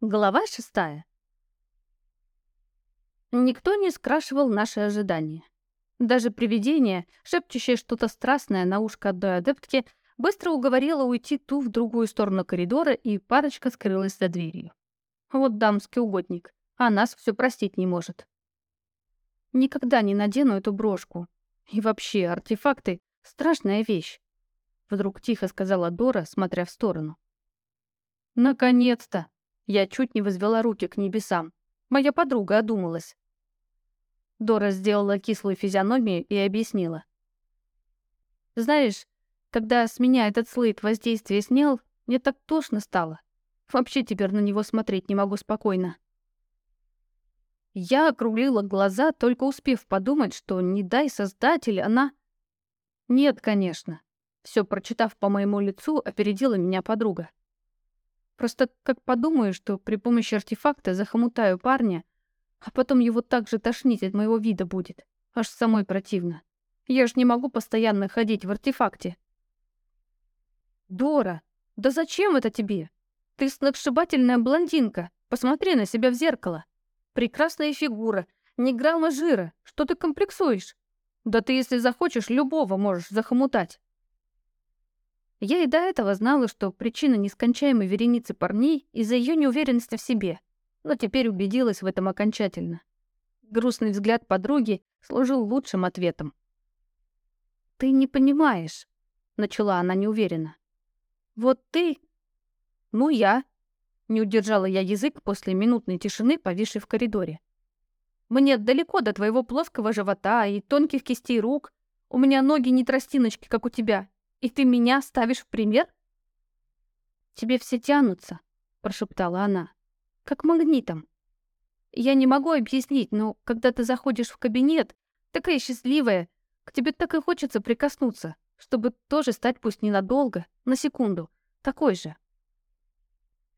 Глава шестая. Никто не скрашивал наши ожидания. Даже привидение, шепчущее что-то страстное на ушко одной адептки, быстро уговорило уйти ту в другую сторону коридора, и парочка скрылась за дверью. Вот дамский угодник, а нас все простить не может. Никогда не надену эту брошку. И вообще, артефакты — страшная вещь. Вдруг тихо сказала Дора, смотря в сторону. «Наконец-то!» Я чуть не возвела руки к небесам. Моя подруга одумалась. Дора сделала кислую физиономию и объяснила. «Знаешь, когда с меня этот слейт воздействие снял, мне так тошно стало. Вообще теперь на него смотреть не могу спокойно». Я округлила глаза, только успев подумать, что не дай создатель, она... Нет, конечно. Все прочитав по моему лицу, опередила меня подруга. Просто как подумаю, что при помощи артефакта захомутаю парня, а потом его так же тошнить от моего вида будет. Аж самой противно. Я ж не могу постоянно ходить в артефакте. Дора, да зачем это тебе? Ты сногсшибательная блондинка. Посмотри на себя в зеркало. Прекрасная фигура, ни грамма жира. Что ты комплексуешь? Да ты, если захочешь, любого можешь захомутать. Я и до этого знала, что причина нескончаемой вереницы парней из-за ее неуверенности в себе, но теперь убедилась в этом окончательно. Грустный взгляд подруги служил лучшим ответом. «Ты не понимаешь», — начала она неуверенно. «Вот ты...» «Ну, я...» — не удержала я язык после минутной тишины, повисшей в коридоре. «Мне далеко до твоего плоского живота и тонких кистей рук. У меня ноги не тростиночки, как у тебя, и ты меня ставишь в пример? Тебе все тянутся, прошептала она, как магнитом. Я не могу объяснить, но когда ты заходишь в кабинет, такая счастливая, к тебе так и хочется прикоснуться, чтобы тоже стать пусть ненадолго, на секунду, такой же.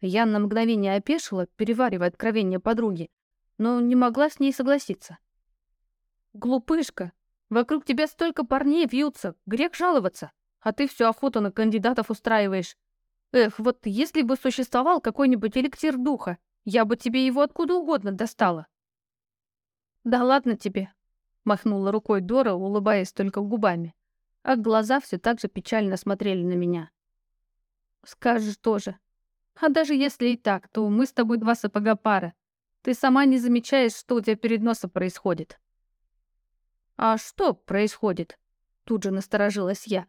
Я на мгновение опешила, переваривая откровение подруги, но не могла с ней согласиться. «Глупышка, вокруг тебя столько парней вьются, грех жаловаться а ты всю охоту на кандидатов устраиваешь. Эх, вот если бы существовал какой-нибудь эликсир духа, я бы тебе его откуда угодно достала. Да ладно тебе, махнула рукой Дора, улыбаясь только губами, а глаза все так же печально смотрели на меня. Скажешь тоже. А даже если и так, то мы с тобой два сапога пара. Ты сама не замечаешь, что у тебя перед носом происходит. А что происходит? Тут же насторожилась я.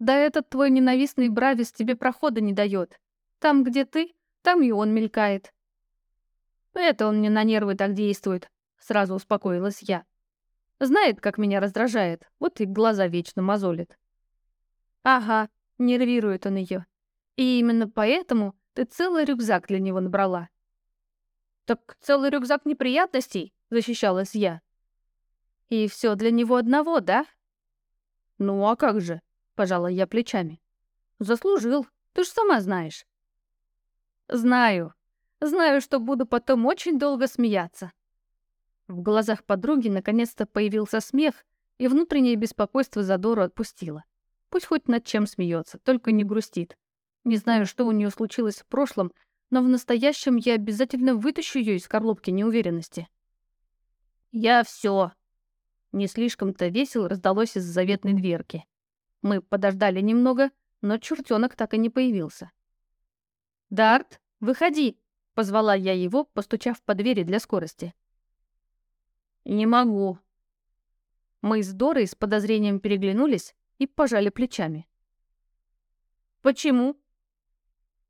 Да этот твой ненавистный Бравис тебе прохода не дает. Там, где ты, там и он мелькает. Это он мне на нервы так действует, сразу успокоилась я. Знает, как меня раздражает, вот и глаза вечно мозолит. Ага, нервирует он ее. И именно поэтому ты целый рюкзак для него набрала. Так целый рюкзак неприятностей, защищалась я. И все для него одного, да? Ну а как же? Пожала я плечами. Заслужил, ты ж сама знаешь. Знаю. Знаю, что буду потом очень долго смеяться. В глазах подруги наконец-то появился смех, и внутреннее беспокойство задору отпустило. Пусть хоть над чем смеется, только не грустит. Не знаю, что у нее случилось в прошлом, но в настоящем я обязательно вытащу ее из коробки неуверенности. «Я все. Не слишком-то весело раздалось из заветной дверки. Мы подождали немного, но чертенок так и не появился. «Дарт, выходи!» — позвала я его, постучав по двери для скорости. «Не могу». Мы с Дорой с подозрением переглянулись и пожали плечами. «Почему?»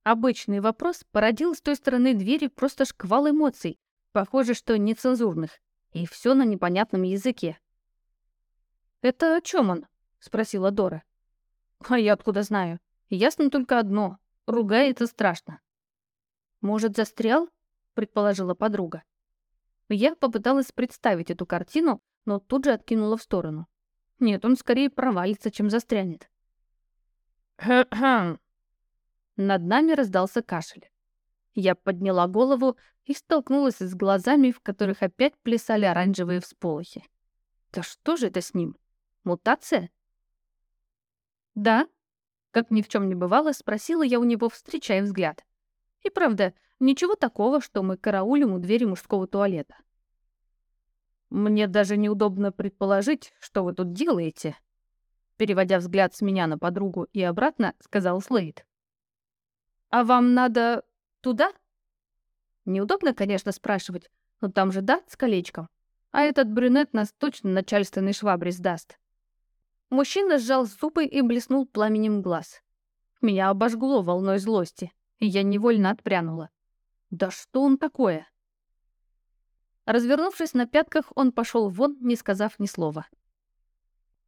Обычный вопрос породил с той стороны двери просто шквал эмоций, похоже, что нецензурных, и все на непонятном языке. «Это о чем он?» — спросила Дора. «А я откуда знаю? Ясно только одно. Ругается страшно». «Может, застрял?» — предположила подруга. Я попыталась представить эту картину, но тут же откинула в сторону. Нет, он скорее провалится, чем застрянет. Над нами раздался кашель. Я подняла голову и столкнулась с глазами, в которых опять плясали оранжевые всполохи. Да что же это с ним? Мутация? «Да?» — как ни в чем не бывало, спросила я у него, встречая взгляд. И правда, Ничего такого, что мы караулим у двери мужского туалета. «Мне даже неудобно предположить, что вы тут делаете», переводя взгляд с меня на подругу и обратно, сказал Слейд. «А вам надо туда?» Неудобно, конечно, спрашивать, но там же дат с колечком. А этот брюнет нас точно начальственный швабрис даст. Мужчина сжал зубы и блеснул пламенем глаз. Меня обожгло волной злости, и я невольно отпрянула. Да что он такое? Развернувшись на пятках, он пошел вон, не сказав ни слова.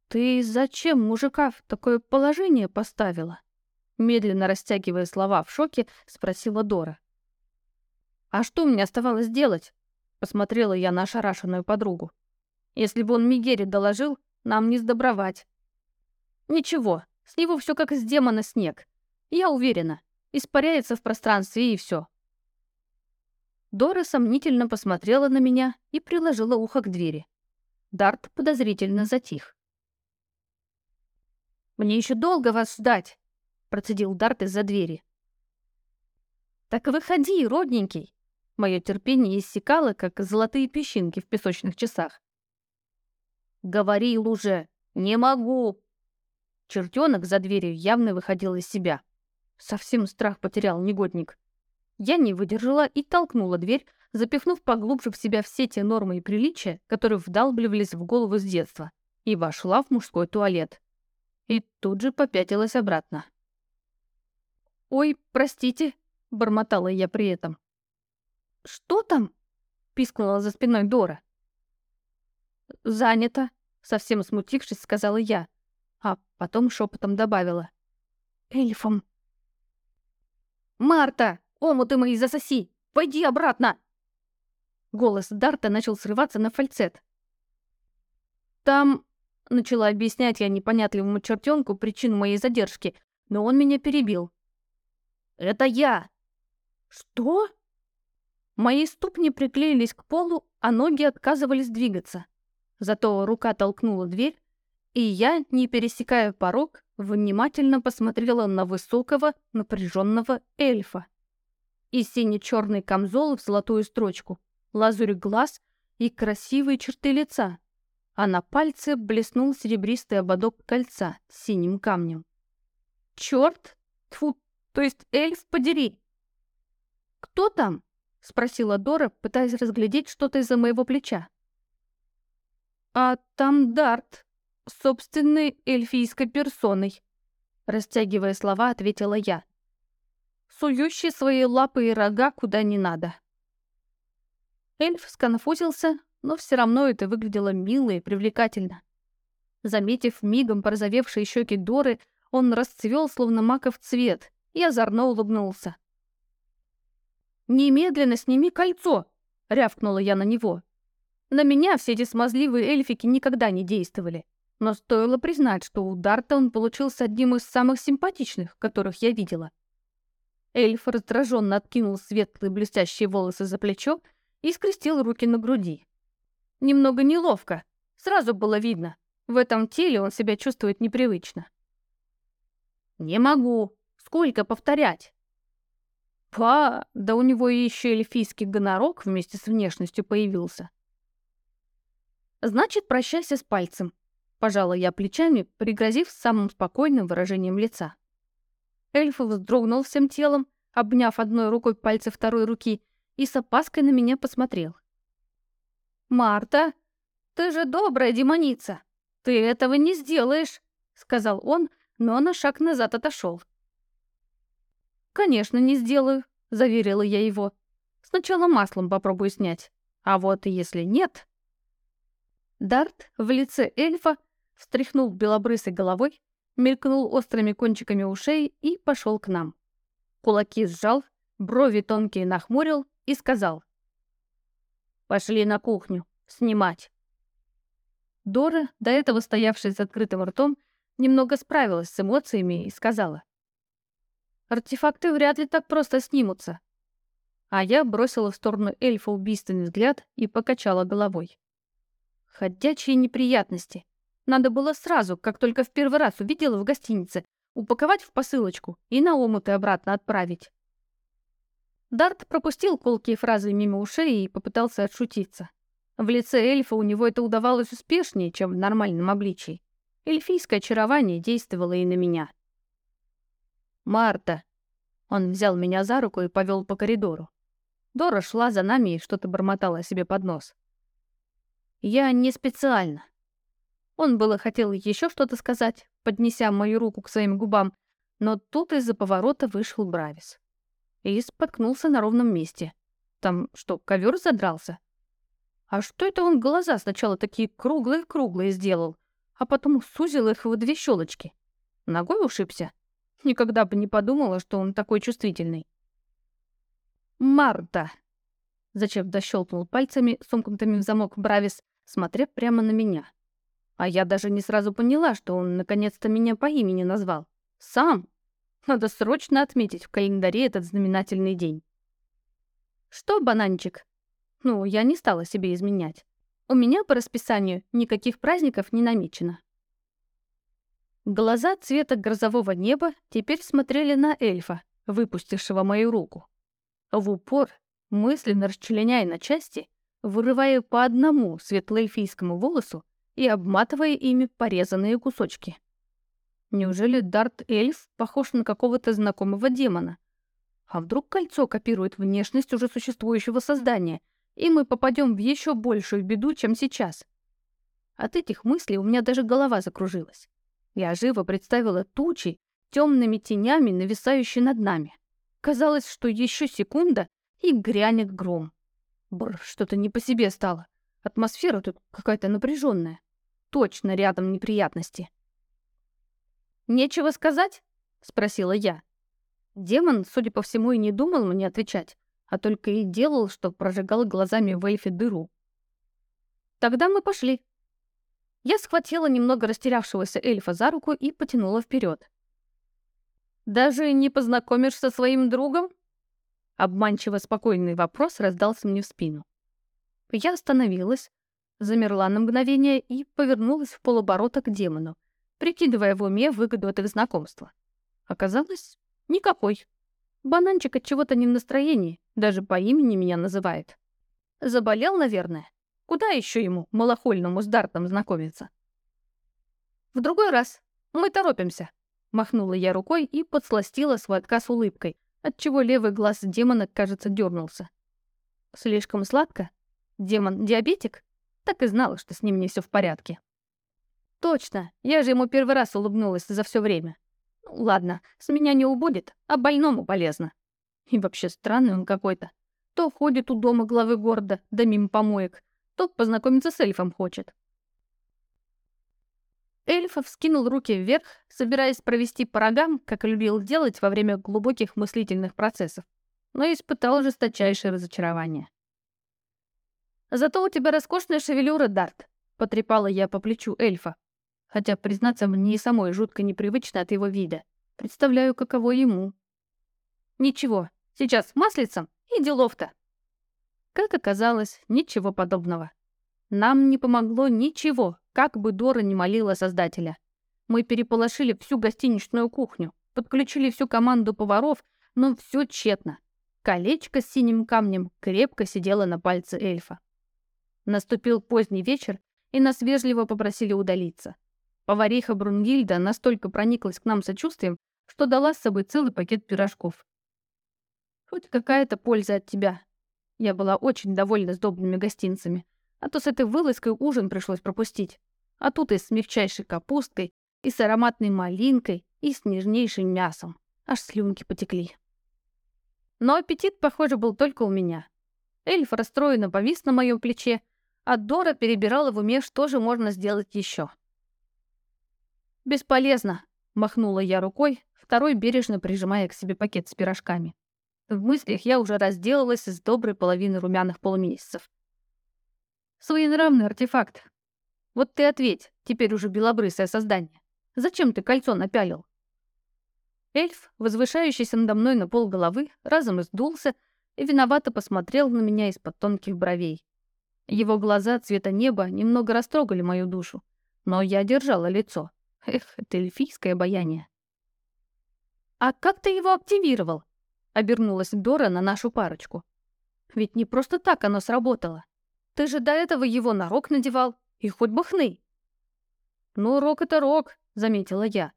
«Ты зачем мужика в такое положение поставила?» Медленно растягивая слова в шоке, спросила Дора. «А что мне оставалось делать?» Посмотрела я на ошарашенную подругу. «Если бы он Мигере доложил, нам не сдобровать». «Ничего, с него все как из демона снег. Я уверена, испаряется в пространстве и все. Дора сомнительно посмотрела на меня и приложила ухо к двери. Дарт подозрительно затих. «Мне еще долго вас ждать!» — процедил Дарт из-за двери. «Так выходи, родненький!» Мое терпение иссякало, как золотые песчинки в песочных часах. «Говорил уже! Не могу!» Чертенок за дверью явно выходил из себя. Совсем страх потерял негодник. Я не выдержала и толкнула дверь, запихнув поглубже в себя все те нормы и приличия, которые вдалбливались в голову с детства, и вошла в мужской туалет. И тут же попятилась обратно. «Ой, простите», — бормотала я при этом. «Что там?» — пискнула за спиной Дора. «Занято», — совсем смутившись, сказала я, а потом шепотом добавила. «Эльфом». «Марта!» Омуты мои засоси! Пойди обратно!» Голос Дарта начал срываться на фальцет. «Там...» — начала объяснять я непонятливому чертенку причину моей задержки, но он меня перебил. «Это я!» «Что?» Мои ступни приклеились к полу, а ноги отказывались двигаться. Зато рука толкнула дверь, и я, не пересекая порог, внимательно посмотрела на высокого, напряженного эльфа и сине-черный камзол в золотую строчку, лазурь глаз и красивые черты лица, а на пальце блеснул серебристый ободок кольца с синим камнем. «Черт! Тьфу, то есть эльф подери!» «Кто там?» — спросила Дора, пытаясь разглядеть что-то из-за моего плеча. «А там Дарт, собственной эльфийской персоной», — растягивая слова, ответила я сующий свои лапы и рога куда не надо. Эльф сконфузился, но все равно это выглядело мило и привлекательно. Заметив мигом порозовевшие щеки Доры, он расцвел, словно маков цвет, и озорно улыбнулся. «Немедленно сними кольцо!» — рявкнула я на него. На меня все эти смазливые эльфики никогда не действовали, но стоило признать, что у Дарта он получился одним из самых симпатичных, которых я видела — Эльф раздраженно откинул светлые блестящие волосы за плечо и скрестил руки на груди. Немного неловко. Сразу было видно. В этом теле он себя чувствует непривычно. «Не могу. Сколько повторять?» «Па, да у него еще эльфийский гонорок вместе с внешностью появился». «Значит, прощайся с пальцем», — пожала я плечами, пригрозив самым спокойным выражением лица. Эльф вздрогнул всем телом, обняв одной рукой пальцы второй руки, и с опаской на меня посмотрел. «Марта, ты же добрая демоница! Ты этого не сделаешь!» — сказал он, но на шаг назад отошел. «Конечно, не сделаю», — заверила я его. «Сначала маслом попробую снять, а вот если нет...» Дарт в лице эльфа встряхнул белобрысой головой, мелькнул острыми кончиками ушей и пошел к нам. Кулаки сжал, брови тонкие нахмурил и сказал. «Пошли на кухню, снимать». Дора, до этого стоявшая с открытым ртом, немного справилась с эмоциями и сказала. «Артефакты вряд ли так просто снимутся». А я бросила в сторону эльфа убийственный взгляд и покачала головой. Ходячие неприятности. Надо было сразу, как только в первый раз увидела в гостинице, упаковать в посылочку и на омуты обратно отправить. Дарт пропустил колкие фразы мимо ушей и попытался отшутиться. В лице эльфа у него это удавалось успешнее, чем в нормальном обличии. Эльфийское очарование действовало и на меня. «Марта!» Он взял меня за руку и повел по коридору. Дора шла за нами и что-то бормотала себе под нос. «Я не специально». Он было хотел еще что-то сказать, поднеся мою руку к своим губам, но тут из-за поворота вышел Бравис и споткнулся на ровном месте. Там что, ковер задрался? А что это он глаза сначала такие круглые-круглые сделал, а потом сузил их в две щелочки? Ногой ушибся? Никогда бы не подумала, что он такой чувствительный. «Марта!» Зачем дощелкнул пальцами, сомкнутыми в замок Бравис, смотря прямо на меня. А я даже не сразу поняла, что он наконец-то меня по имени назвал. Сам! Надо срочно отметить в календаре этот знаменательный день. Что, бананчик? Ну, я не стала себе изменять. У меня по расписанию никаких праздников не намечено. Глаза цвета грозового неба теперь смотрели на эльфа, выпустившего мою руку. В упор, мысленно расчленяя на части, вырывая по одному светлоэльфийскому волосу и обматывая ими порезанные кусочки. Неужели Дарт-эльф похож на какого-то знакомого демона? А вдруг кольцо копирует внешность уже существующего создания, и мы попадем в еще большую беду, чем сейчас? От этих мыслей у меня даже голова закружилась. Я живо представила тучи, темными тенями, нависающие над нами. Казалось, что еще секунда, и грянет гром. Бррр, что-то не по себе стало. Атмосфера тут какая-то напряженная. Точно рядом неприятности. «Нечего сказать?» — спросила я. Демон, судя по всему, и не думал мне отвечать, а только и делал, что прожигал глазами в эльфе дыру. «Тогда мы пошли». Я схватила немного растерявшегося эльфа за руку и потянула вперед. «Даже не познакомишься со своим другом?» Обманчиво спокойный вопрос раздался мне в спину. Я остановилась, замерла на мгновение и повернулась в полоборота к демону, прикидывая в уме выгоду от их знакомства. Оказалось, никакой. Бананчик от чего-то не в настроении, даже по имени меня называет. Заболел, наверное. Куда еще ему, малохольному, с Дартом знакомиться? В другой раз. Мы торопимся. Махнула я рукой и подсластила свой отказ улыбкой, отчего левый глаз демона, кажется, дернулся. Слишком сладко? Демон диабетик? Так и знала, что с ним не все в порядке. Точно, я же ему первый раз улыбнулась за все время. Ну, ладно, с меня не убудет, а больному полезно. И вообще странный он какой-то. То ходит у дома главы города, да мимо помоек, то познакомиться с эльфом хочет. Эльф вскинул руки вверх, собираясь провести по рогам, как любил делать во время глубоких мыслительных процессов, но испытал жесточайшее разочарование. «Зато у тебя роскошная шевелюра, Дарт», — потрепала я по плечу эльфа хотя, признаться, мне и самой жутко непривычно от его вида. Представляю, каково ему. Ничего, сейчас маслицем и делов-то. Как оказалось, ничего подобного. Нам не помогло ничего, как бы Дора не молила Создателя. Мы переполошили всю гостиничную кухню, подключили всю команду поваров, но все тщетно. Колечко с синим камнем крепко сидело на пальце эльфа. Наступил поздний вечер, и нас вежливо попросили удалиться. Повариха Брунгильда настолько прониклась к нам сочувствием, что дала с собой целый пакет пирожков. Хоть какая-то польза от тебя. Я была очень довольна сдобными гостинцами, а то с этой вылазкой ужин пришлось пропустить. А тут и с мягчайшей капусткой, и с ароматной малинкой, и с нежнейшим мясом. Аж слюнки потекли. Но аппетит, похоже, был только у меня. Эльф расстроенно повис на моем плече, а Дора перебирала в уме, что же можно сделать еще. «Бесполезно», — махнула я рукой, второй бережно прижимая к себе пакет с пирожками. В мыслях я уже разделалась с доброй половины румяных полумесяцев. Своенравный артефакт. Вот ты ответь, теперь уже белобрысое создание. Зачем ты кольцо напялил? Эльф, возвышающийся надо мной на пол головы, разом издулся и виновато посмотрел на меня из-под тонких бровей. Его глаза цвета неба немного растрогали мою душу, но я держала лицо. Эх, это эльфийское обаяние. «А как ты его активировал?» Обернулась Дора на нашу парочку. Ведь не просто так оно сработало. Ты же до этого его на рог надевал, и хоть бы хны. Ну, рог это рог, заметила я.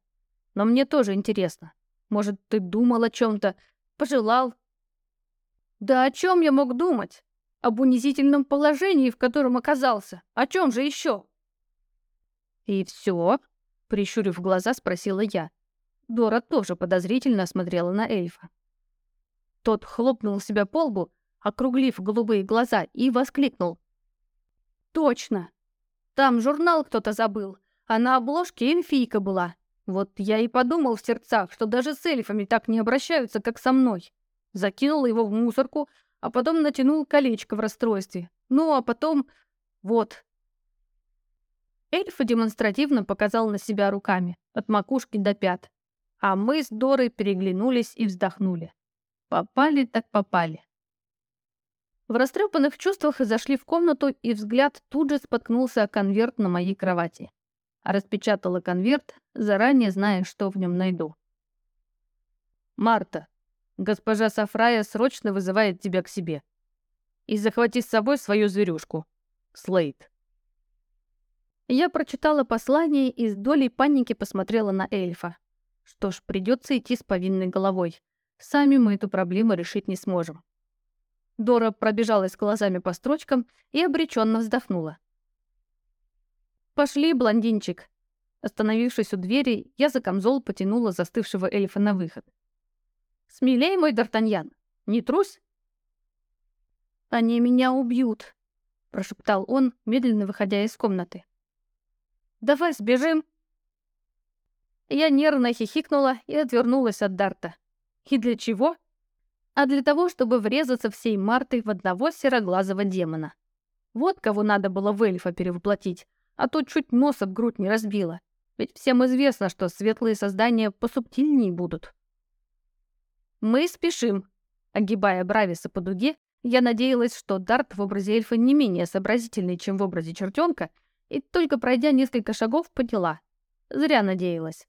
Но мне тоже интересно. Может, ты думал о чем-то, пожелал? Да о чем я мог думать? Об унизительном положении, в котором оказался. О чем же еще? И все? Прищурив глаза, спросила я. Дора тоже подозрительно смотрела на эльфа. Тот хлопнул себя по лбу, округлив голубые глаза, и воскликнул. «Точно! Там журнал кто-то забыл, а на обложке эльфийка была. Вот я и подумал в сердцах, что даже с эльфами так не обращаются, как со мной. Закинул его в мусорку, а потом натянул колечко в расстройстве. Ну, а потом... Вот». Эльф демонстративно показал на себя руками, от макушки до пят. А мы с Дорой переглянулись и вздохнули. Попали так попали. В растрепанных чувствах зашли в комнату, и взгляд тут же споткнулся о конверт на моей кровати. Распечатала конверт, заранее зная, что в нем найду. «Марта, госпожа Сафрая срочно вызывает тебя к себе. И захвати с собой свою зверюшку. Слейд». Я прочитала послание и с долей паники посмотрела на эльфа. Что ж, придется идти с повинной головой. Сами мы эту проблему решить не сможем. Дора пробежалась глазами по строчкам и обреченно вздохнула. «Пошли, блондинчик!» Остановившись у двери, я за камзол потянула застывшего эльфа на выход. «Смелей, мой Д'Артаньян! Не трусь!» «Они меня убьют!» — прошептал он, медленно выходя из комнаты. «Давай сбежим!» Я нервно хихикнула и отвернулась от Дарта. И для чего? А для того, чтобы врезаться всей Мартой в одного сероглазого демона. Вот кого надо было в эльфа перевоплотить, а то чуть нос об грудь не разбило. Ведь всем известно, что светлые создания посубтильнее будут. Мы спешим. Огибая Брависа по дуге, я надеялась, что Дарт в образе эльфа не менее сообразительный, чем в образе чертенка, и только пройдя несколько шагов, поняла. Зря надеялась.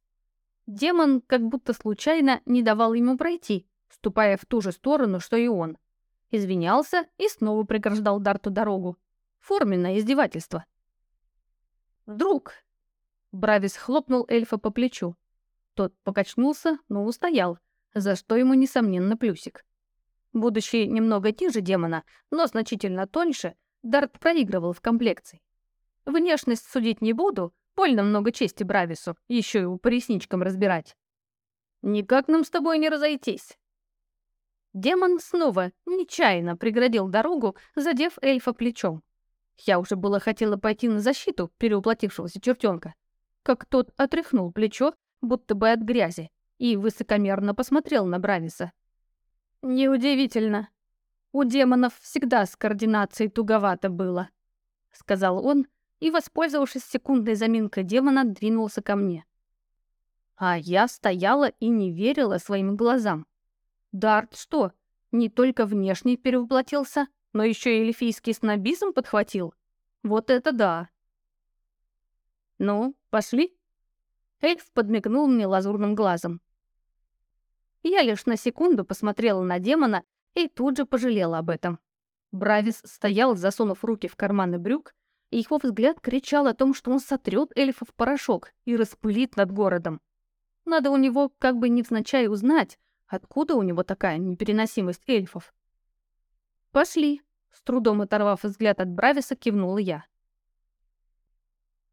Демон как будто случайно не давал ему пройти, ступая в ту же сторону, что и он. Извинялся и снова преграждал Дарту дорогу. Форменное издевательство. «Друг!» Бравис хлопнул эльфа по плечу. Тот покачнулся, но устоял, за что ему, несомненно, плюсик. Будучи немного ниже демона, но значительно тоньше, Дарт проигрывал в комплекции. Внешность судить не буду, Больно много чести Бравису, еще его по ресничкам разбирать. Никак нам с тобой не разойтись. Демон снова нечаянно преградил дорогу, задев эльфа плечом. Я уже было хотела пойти на защиту переуплотившегося чертенка, как тот отряхнул плечо, будто бы от грязи, и высокомерно посмотрел на Брависа. «Неудивительно. У демонов всегда с координацией туговато было», — сказал он, и, воспользовавшись секундной заминкой демона, двинулся ко мне. А я стояла и не верила своим глазам. Дарт что, не только внешне перевоплотился, но еще и эльфийский снобизм подхватил? Вот это да! Ну, пошли? Эльф подмигнул мне лазурным глазом. Я лишь на секунду посмотрела на демона и тут же пожалела об этом. Бравис стоял, засунув руки в карманы брюк, и его взгляд кричал о том, что он сотрет эльфа в порошок и распылит над городом. Надо у него как бы невзначай узнать, откуда у него такая непереносимость эльфов. «Пошли», — с трудом оторвав взгляд от Брависа, кивнула я.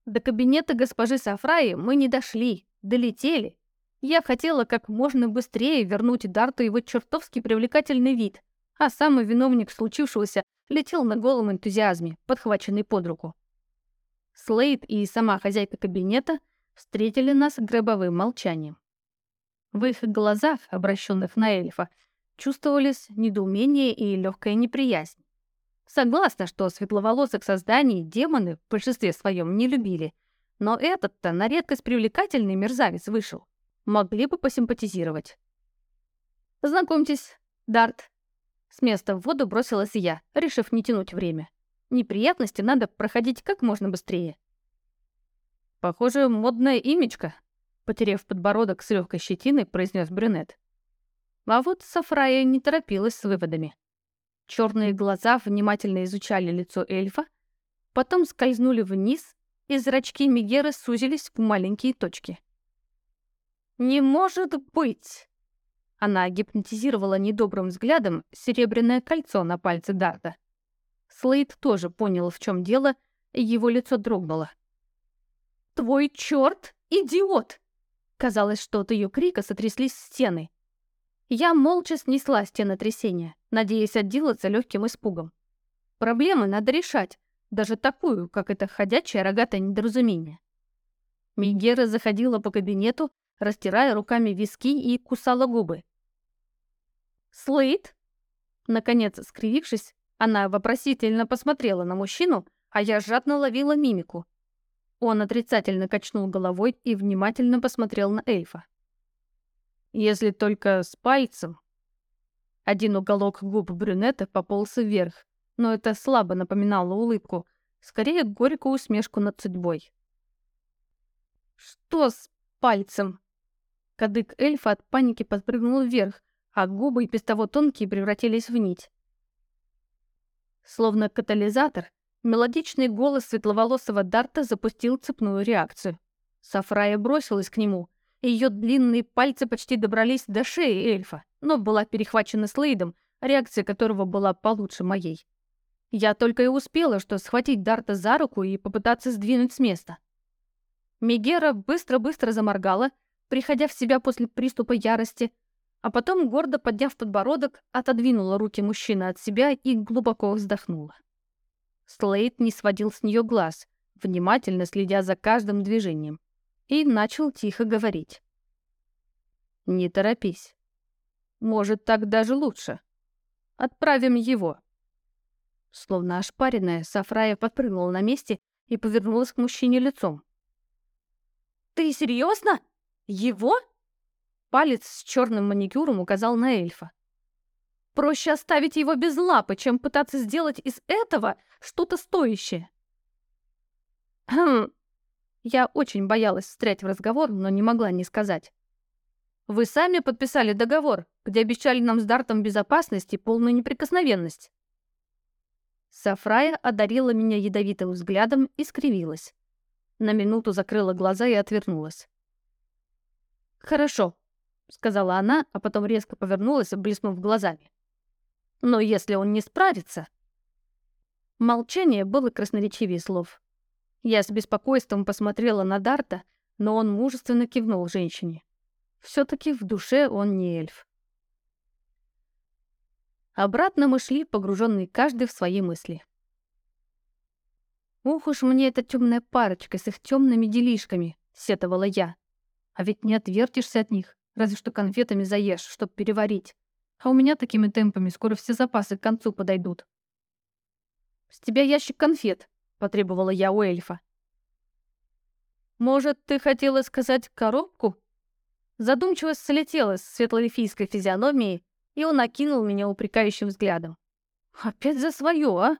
До кабинета госпожи Сафраи мы не дошли, долетели. Я хотела как можно быстрее вернуть Дарту его чертовски привлекательный вид, а самый виновник случившегося летел на голом энтузиазме, подхваченный под руку. Слейд и сама хозяйка кабинета встретили нас гробовым молчанием. В их глазах, обращенных на эльфа, чувствовались недоумение и легкая неприязнь. Согласна, что светловолосых созданий демоны в большинстве своем не любили, но этот-то на редкость привлекательный мерзавец вышел. Могли бы посимпатизировать. Знакомьтесь, Дарт, с места в воду бросилась я, решив не тянуть время. Неприятности надо проходить как можно быстрее. «Похоже, модная имечка», — потеряв подбородок с легкой щетиной, произнес брюнет. А вот Сафрая не торопилась с выводами. Черные глаза внимательно изучали лицо эльфа, потом скользнули вниз, и зрачки Мегеры сузились в маленькие точки. «Не может быть!» Она гипнотизировала недобрым взглядом серебряное кольцо на пальце Дарта. Слейд тоже понял, в чем дело, и его лицо дрогнуло. «Твой черт — идиот!» Казалось, что от ее крика сотряслись стены. Я молча снесла стенотрясение, надеясь отделаться легким испугом. Проблемы надо решать, даже такую, как это ходячее рогатое недоразумение. Мигера заходила по кабинету, растирая руками виски и кусала губы. «Слейд?» Наконец, скривившись, она вопросительно посмотрела на мужчину, а я жадно ловила мимику. Он отрицательно качнул головой и внимательно посмотрел на эльфа. «Если только с пальцем». Один уголок губ брюнета пополз вверх, но это слабо напоминало улыбку, скорее горькую усмешку над судьбой. «Что с пальцем?» Кадык эльфа от паники подпрыгнул вверх, а губы и без того тонкие превратились в нить. Словно катализатор, мелодичный голос светловолосого Дарта запустил цепную реакцию. Сафрая бросилась к нему, и ее длинные пальцы почти добрались до шеи эльфа, но была перехвачена Слейдом, реакция которого была получше моей. Я только и успела, что схватить Дарта за руку и попытаться сдвинуть с места. Мегера быстро-быстро заморгала, приходя в себя после приступа ярости, а потом, гордо подняв подбородок, отодвинула руки мужчины от себя и глубоко вздохнула. Слейд не сводил с нее глаз, внимательно следя за каждым движением, и начал тихо говорить. «Не торопись. Может, так даже лучше. Отправим его». Словно ошпаренная, Сафрая подпрыгнула на месте и повернулась к мужчине лицом. «Ты серьезно? Его?» Палец с черным маникюром указал на эльфа. Проще оставить его без лапы, чем пытаться сделать из этого что-то стоящее. Хм. Я очень боялась встрять в разговор, но не могла не сказать. Вы сами подписали договор, где обещали нам с Дартом безопасность и полную неприкосновенность. Сафрая одарила меня ядовитым взглядом и скривилась. На минуту закрыла глаза и отвернулась. «Хорошо», — сказала она, а потом резко повернулась, блеснув глазами. «Но если он не справится...» Молчание было красноречивее слов. Я с беспокойством посмотрела на Дарта, но он мужественно кивнул женщине. все таки в душе он не эльф. Обратно мы шли, погруженные каждый в свои мысли. «Ух уж мне эта темная парочка с их темными делишками», — сетовала я. «А ведь не отвертишься от них. Разве что конфетами заешь, чтоб переварить. А у меня такими темпами скоро все запасы к концу подойдут. «С тебя ящик конфет», — потребовала я у эльфа. «Может, ты хотела сказать коробку?» Задумчивость слетела с светлоэльфийской физиономии, и он окинул меня упрекающим взглядом. «Опять за свое, а?»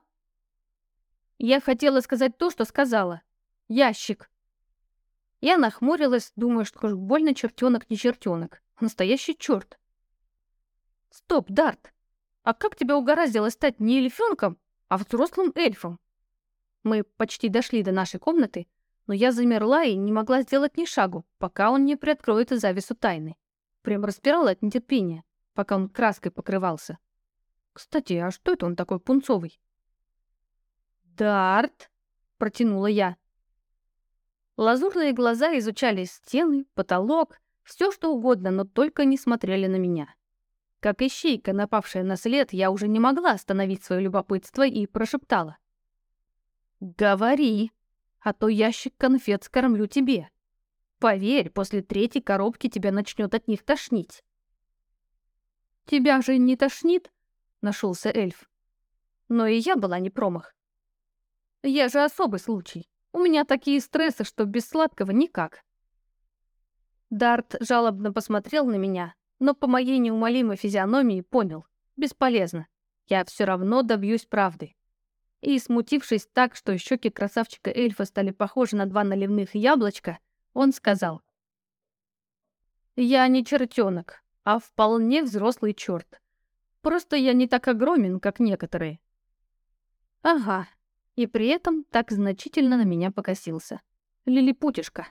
Я хотела сказать то, что сказала. «Ящик». Я нахмурилась, думая, что уж больно чертенок не чертенок. Настоящий черт. Стоп, Дарт! А как тебя угораздило стать не эльфенком, а взрослым эльфом? Мы почти дошли до нашей комнаты, но я замерла и не могла сделать ни шагу, пока он не приоткроет завесу тайны. Прям распирала от нетерпения, пока он краской покрывался. Кстати, а что это он такой пунцовый? «Дарт!» — протянула я. Лазурные глаза изучали стены, потолок, все что угодно, но только не смотрели на меня. Как ищейка, напавшая на след, я уже не могла остановить свое любопытство и прошептала. «Говори, а то ящик конфет скормлю тебе. Поверь, после третьей коробки тебя начнет от них тошнить». «Тебя же не тошнит?» — нашелся эльф. Но и я была не промах. Я же особый случай. У меня такие стрессы, что без сладкого никак. Дарт жалобно посмотрел на меня, но по моей неумолимой физиономии понял. Бесполезно. Я все равно добьюсь правды. И, смутившись так, что щеки красавчика-эльфа стали похожи на два наливных яблочка, он сказал. «Я не чертенок, а вполне взрослый черт. Просто я не так огромен, как некоторые. Ага, и при этом так значительно на меня покосился. Лилипутишка.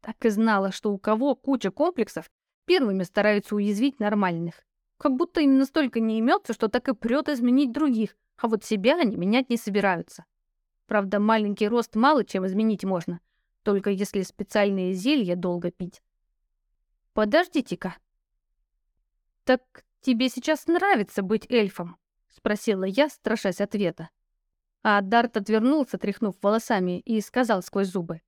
Так и знала, что у кого куча комплексов, первыми стараются уязвить нормальных. Как будто им настолько не имется, что так и прет изменить других, а вот себя они менять не собираются. Правда, маленький рост мало чем изменить можно, только если специальные зелья долго пить. Подождите-ка. Так тебе сейчас нравится быть эльфом? Спросила я, страшась ответа. А Дарт отвернулся, тряхнув волосами, и сказал сквозь зубы.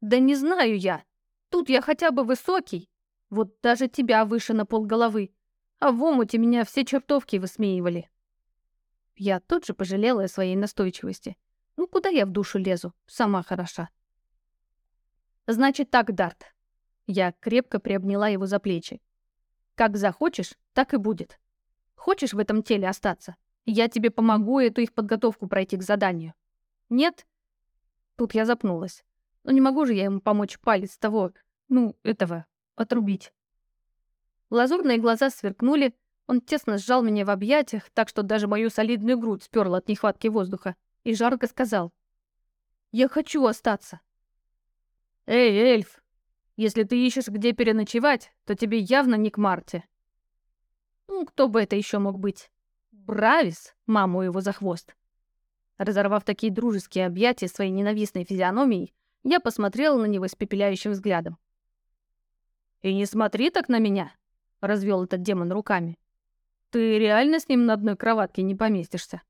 «Да не знаю я. Тут я хотя бы высокий. Вот даже тебя выше на полголовы. А в омуте меня все чертовки высмеивали». Я тут же пожалела о своей настойчивости. Ну, куда я в душу лезу? Сама хороша. «Значит так, Дарт». Я крепко приобняла его за плечи. «Как захочешь, так и будет. Хочешь в этом теле остаться? Я тебе помогу эту их подготовку пройти к заданию. Нет? Тут я запнулась. Ну не могу же я ему помочь палец того, ну, этого, отрубить. Лазурные глаза сверкнули, он тесно сжал меня в объятиях, так что даже мою солидную грудь сперла от нехватки воздуха, и жарко сказал. «Я хочу остаться». «Эй, эльф, если ты ищешь, где переночевать, то тебе явно не к Марте». Ну, кто бы это еще мог быть? Бравис, маму его за хвост. Разорвав такие дружеские объятия своей ненавистной физиономией, я посмотрела на него испепеляющим взглядом. «И не смотри так на меня!» — развел этот демон руками. «Ты реально с ним на одной кроватке не поместишься?»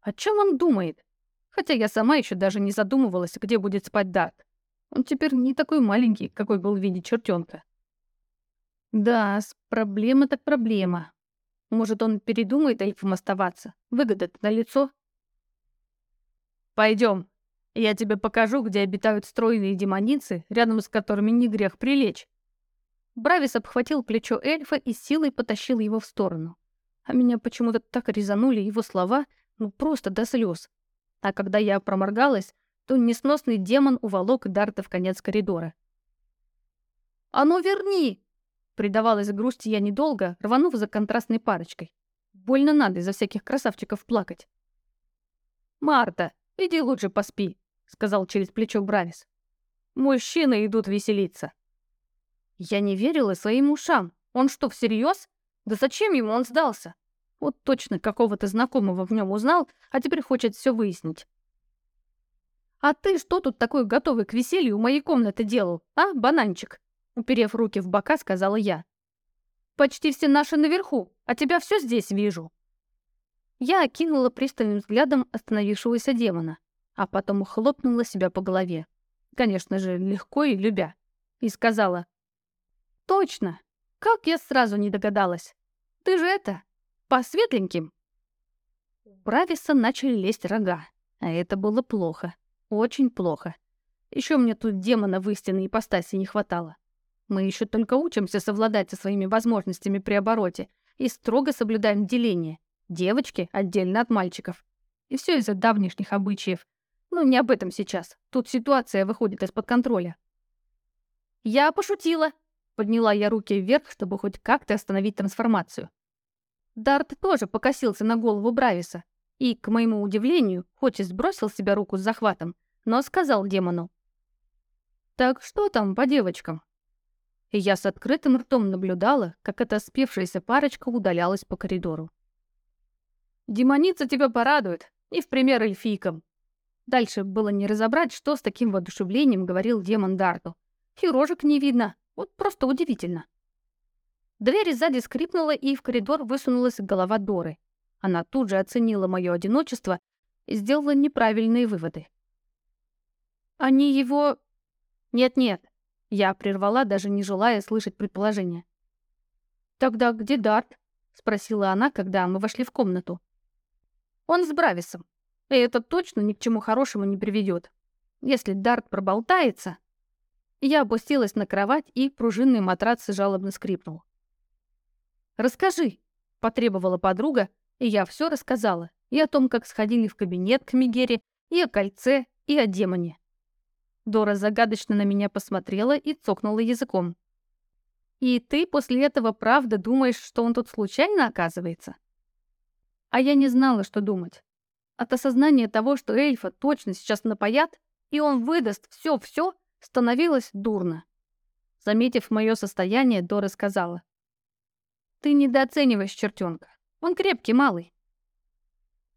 О чем он думает? Хотя я сама еще даже не задумывалась, где будет спать Дарт. Он теперь не такой маленький, какой был в виде чертенка. Да, проблема так проблема. Может, он передумает эльфом оставаться? Выгода на лицо. Пойдем, я тебе покажу, где обитают стройные демоницы, рядом с которыми не грех прилечь. Бравис обхватил плечо эльфа и силой потащил его в сторону. А меня почему-то так резанули его слова, ну просто до слез. А когда я проморгалась, то несносный демон уволок Дарта в конец коридора. «А ну верни!» Предавалась грусти я недолго, рванув за контрастной парочкой. Больно надо из-за всяких красавчиков плакать. «Марта, иди лучше поспи», — сказал через плечо Бравис. «Мужчины идут веселиться». Я не верила своим ушам. Он что, всерьез? Да зачем ему он сдался? Вот точно какого-то знакомого в нем узнал, а теперь хочет все выяснить. «А ты что тут такой готовый к веселью у моей комнаты делал, а, бананчик?» Уперев руки в бока, сказала я. «Почти все наши наверху, а тебя все здесь вижу». Я окинула пристальным взглядом остановившегося демона, а потом хлопнула себя по голове. Конечно же, легко и любя. И сказала. «Точно! Как я сразу не догадалась! Ты же это, по светленьким!» У Брависа начали лезть рога, а это было плохо. Очень плохо. Еще мне тут демона в истинной ипостаси не хватало. Мы еще только учимся совладать со своими возможностями при обороте и строго соблюдаем деление. Девочки отдельно от мальчиков. И все из-за давнишних обычаев. Ну, не об этом сейчас. Тут ситуация выходит из-под контроля. «Я пошутила!» Подняла я руки вверх, чтобы хоть как-то остановить трансформацию. Дарт тоже покосился на голову Брависа и, к моему удивлению, хоть и сбросил с себя руку с захватом, но сказал демону. «Так что там по девочкам?» И я с открытым ртом наблюдала, как эта спевшаяся парочка удалялась по коридору. «Демоница тебя порадует, и в пример эльфийкам». Дальше было не разобрать, что с таким воодушевлением говорил демон Дарту. И не видно, вот просто удивительно. Дверь сзади скрипнула, и в коридор высунулась голова Доры. Она тут же оценила мое одиночество и сделала неправильные выводы. «Они его...» «Нет-нет, я прервала, даже не желая слышать предположение. «Тогда где Дарт?» — спросила она, когда мы вошли в комнату. «Он с Брависом, и это точно ни к чему хорошему не приведет. Если Дарт проболтается...» Я опустилась на кровать, и пружинный матрац жалобно скрипнул. «Расскажи», — потребовала подруга, и я все рассказала. И о том, как сходили в кабинет к Мигере, и о кольце, и о демоне. Дора загадочно на меня посмотрела и цокнула языком. И ты после этого правда думаешь, что он тут случайно оказывается? А я не знала, что думать. От осознания того, что эльфа точно сейчас напоят, и он выдаст все-все, становилось дурно. Заметив мое состояние, Дора сказала. «Ты недооцениваешь чертенка. Он крепкий малый».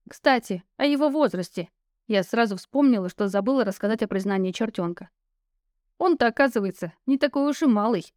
Кстати, о его возрасте. Я сразу вспомнила, что забыла рассказать о признании чертенка. Он-то, оказывается, не такой уж и малый.